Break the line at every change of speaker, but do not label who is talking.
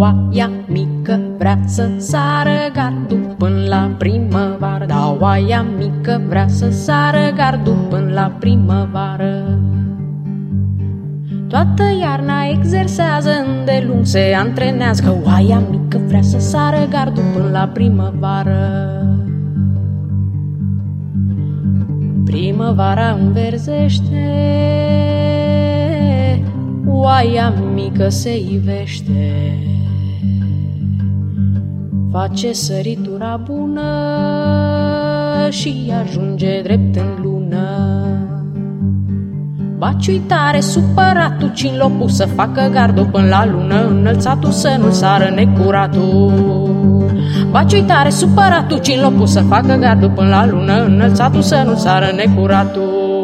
Oaia mică vrea să sară gardul până la primăvară. Da, oaia mică vrea să sară gardul până la primăvară. Toată iarna exersează îndelung, se antrenează. Că oaia mică vrea să sară gardul până la primăvară. Primăvara înverzește Oaia mică se ivește Face săritura bună Și ajunge drept în lună Baci uitare, supăratul, cin lopul să facă gardul până la lună, înălțatul să nu sară necuratul. Baci uitare, supăratul, cin lopul să facă gardul până la lună, înălțatul să nu sară necuratul.